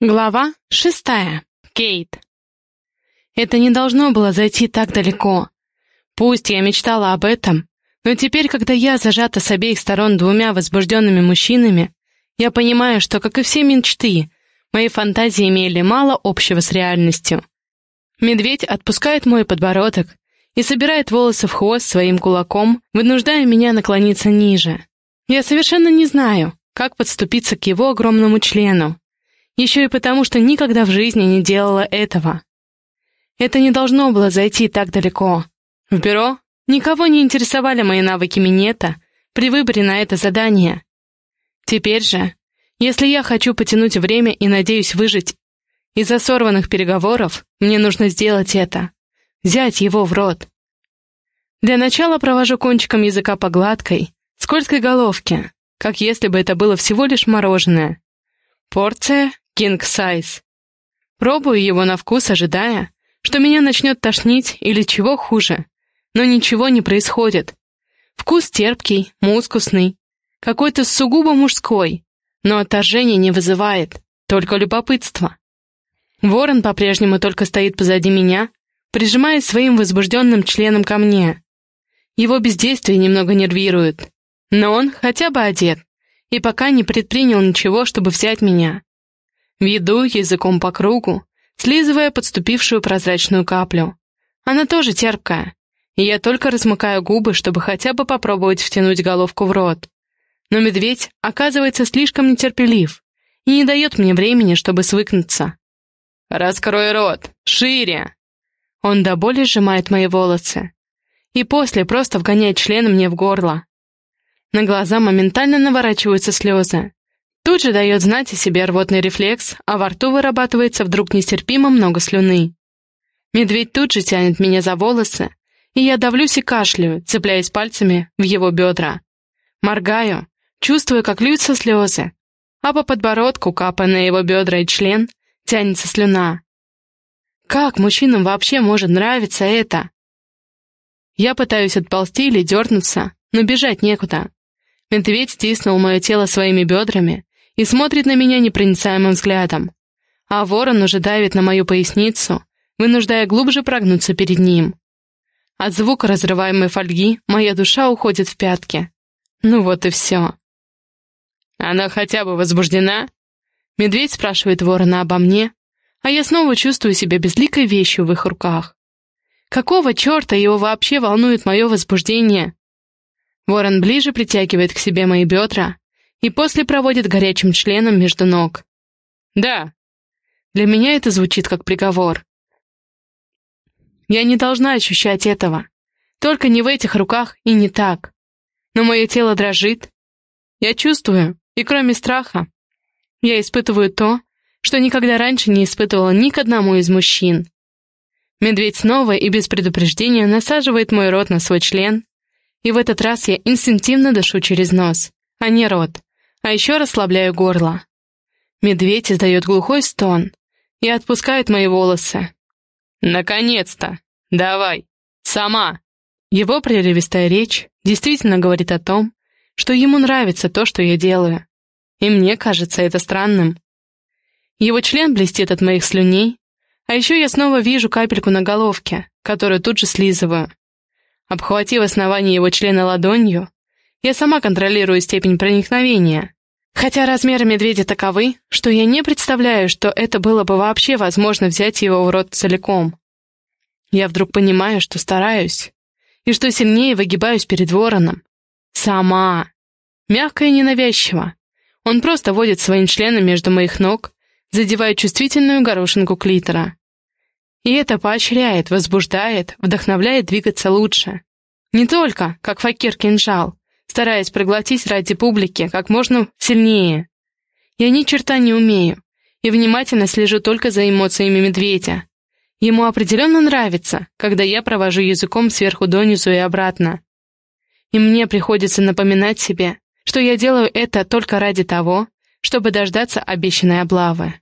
Глава шестая. Кейт. Это не должно было зайти так далеко. Пусть я мечтала об этом, но теперь, когда я зажата с обеих сторон двумя возбужденными мужчинами, я понимаю, что, как и все мечты, мои фантазии имели мало общего с реальностью. Медведь отпускает мой подбородок и собирает волосы в хвост своим кулаком, вынуждая меня наклониться ниже. Я совершенно не знаю, как подступиться к его огромному члену, еще и потому, что никогда в жизни не делала этого. Это не должно было зайти так далеко. В бюро никого не интересовали мои навыки минета при выборе на это задание. Теперь же, если я хочу потянуть время и надеюсь выжить из-за сорванных переговоров, мне нужно сделать это. Взять его в рот. Для начала провожу кончиком языка по гладкой, скользкой головке, как если бы это было всего лишь мороженое. Порция King Size. Пробую его на вкус, ожидая, что меня начнет тошнить или чего хуже. Но ничего не происходит. Вкус терпкий, мускусный, какой-то сугубо мужской, но отторжение не вызывает, только любопытство. Ворон по-прежнему только стоит позади меня, прижимаясь своим возбужденным членом ко мне. Его бездействие немного нервирует, но он хотя бы одет и пока не предпринял ничего, чтобы взять меня. Веду языком по кругу, слизывая подступившую прозрачную каплю. Она тоже терпкая, и я только размыкаю губы, чтобы хотя бы попробовать втянуть головку в рот. Но медведь оказывается слишком нетерпелив и не дает мне времени, чтобы свыкнуться. «Раскрой рот! Шире!» Он до боли сжимает мои волосы. И после просто вгоняет член мне в горло. На глаза моментально наворачиваются слезы. Тут же дает знать о себе рвотный рефлекс, а во рту вырабатывается вдруг нестерпимо много слюны. Медведь тут же тянет меня за волосы, и я давлюсь и кашляю, цепляясь пальцами в его бедра. Моргаю, чувствую, как льются слезы, а по подбородку, капая на его бедра и член, тянется слюна. Как мужчинам вообще может нравиться это? Я пытаюсь отползти или дернуться, но бежать некуда. Медведь стиснул мое тело своими бедрами, и смотрит на меня непроницаемым взглядом. А ворон уже давит на мою поясницу, вынуждая глубже прогнуться перед ним. От звука разрываемой фольги моя душа уходит в пятки. Ну вот и все. «Она хотя бы возбуждена?» Медведь спрашивает ворона обо мне, а я снова чувствую себя безликой вещью в их руках. Какого черта его вообще волнует мое возбуждение? Ворон ближе притягивает к себе мои бедра, и после проводит горячим членом между ног. Да, для меня это звучит как приговор. Я не должна ощущать этого. Только не в этих руках и не так. Но мое тело дрожит. Я чувствую, и кроме страха, я испытываю то, что никогда раньше не испытывала ни к одному из мужчин. Медведь снова и без предупреждения насаживает мой рот на свой член, и в этот раз я инстинктивно дышу через нос, а не рот а еще расслабляю горло. Медведь издает глухой стон и отпускает мои волосы. «Наконец-то! Давай! Сама!» Его прерывистая речь действительно говорит о том, что ему нравится то, что я делаю. И мне кажется это странным. Его член блестит от моих слюней, а еще я снова вижу капельку на головке, которую тут же слизываю. Обхватив основание его члена ладонью, я сама контролирую степень проникновения. Хотя размеры медведя таковы, что я не представляю, что это было бы вообще возможно взять его в рот целиком. Я вдруг понимаю, что стараюсь, и что сильнее выгибаюсь перед вороном. Сама. Мягко и ненавязчиво. Он просто водит своим членом между моих ног, задевая чувствительную горошинку клитора. И это поощряет, возбуждает, вдохновляет двигаться лучше. Не только, как факир-кинжал, стараясь проглотить ради публики как можно сильнее. Я ни черта не умею и внимательно слежу только за эмоциями медведя. Ему определенно нравится, когда я провожу языком сверху донизу и обратно. И мне приходится напоминать себе, что я делаю это только ради того, чтобы дождаться обещанной облавы.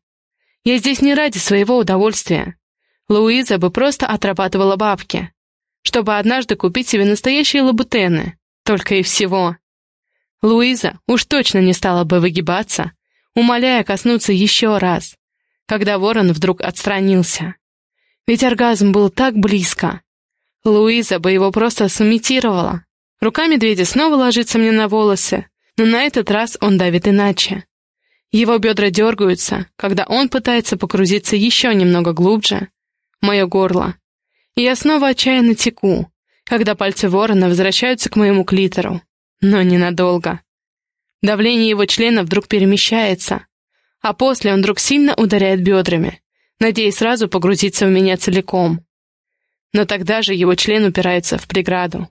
Я здесь не ради своего удовольствия. Луиза бы просто отрабатывала бабки, чтобы однажды купить себе настоящие лабутены, только и всего. Луиза уж точно не стала бы выгибаться, умоляя коснуться еще раз, когда ворон вдруг отстранился. Ведь оргазм был так близко. Луиза бы его просто сымитировала. Рука медведя снова ложится мне на волосы, но на этот раз он давит иначе. Его бедра дергаются, когда он пытается погрузиться еще немного глубже. Мое горло. И я снова отчаянно теку, когда пальцы ворона возвращаются к моему клитору. Но ненадолго. Давление его члена вдруг перемещается, а после он вдруг сильно ударяет бедрами, надеясь сразу погрузиться в меня целиком. Но тогда же его член упирается в преграду.